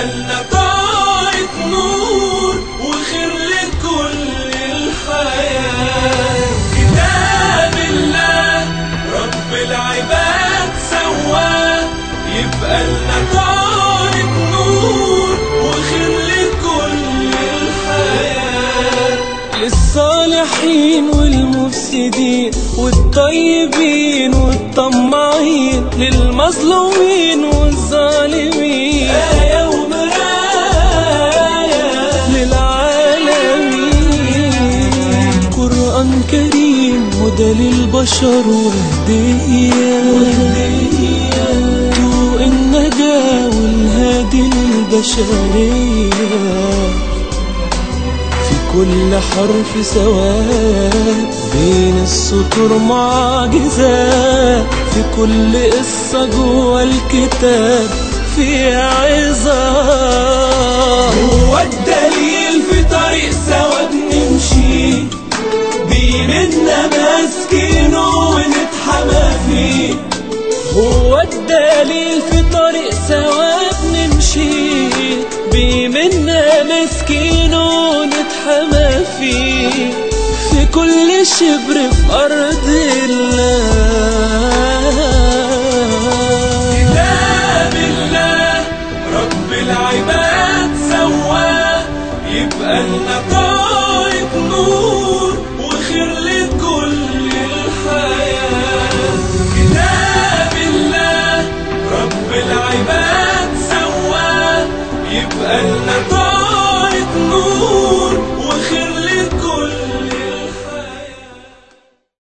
لنا طاقة نور وخير لكل الحياة. كتاب الله رب العباد سواه. يبقى لنا طاقة نور وخير لكل الحياة. للصالحين والمفسدين والطيبين والطماعين للمظلومين والظالمين. كريم هدى للبشر وهدية طوق النجاة والهادي للبشرية في كل حرف سواء بين السطور معجزات في كل قصة جوه الكتاب في عظات في طريق سوا بنمشي بيمنا مسكين ونتحمى فيه في كل شبر في أرض الله. كتاب الله رب العباد سواه يبقى لنا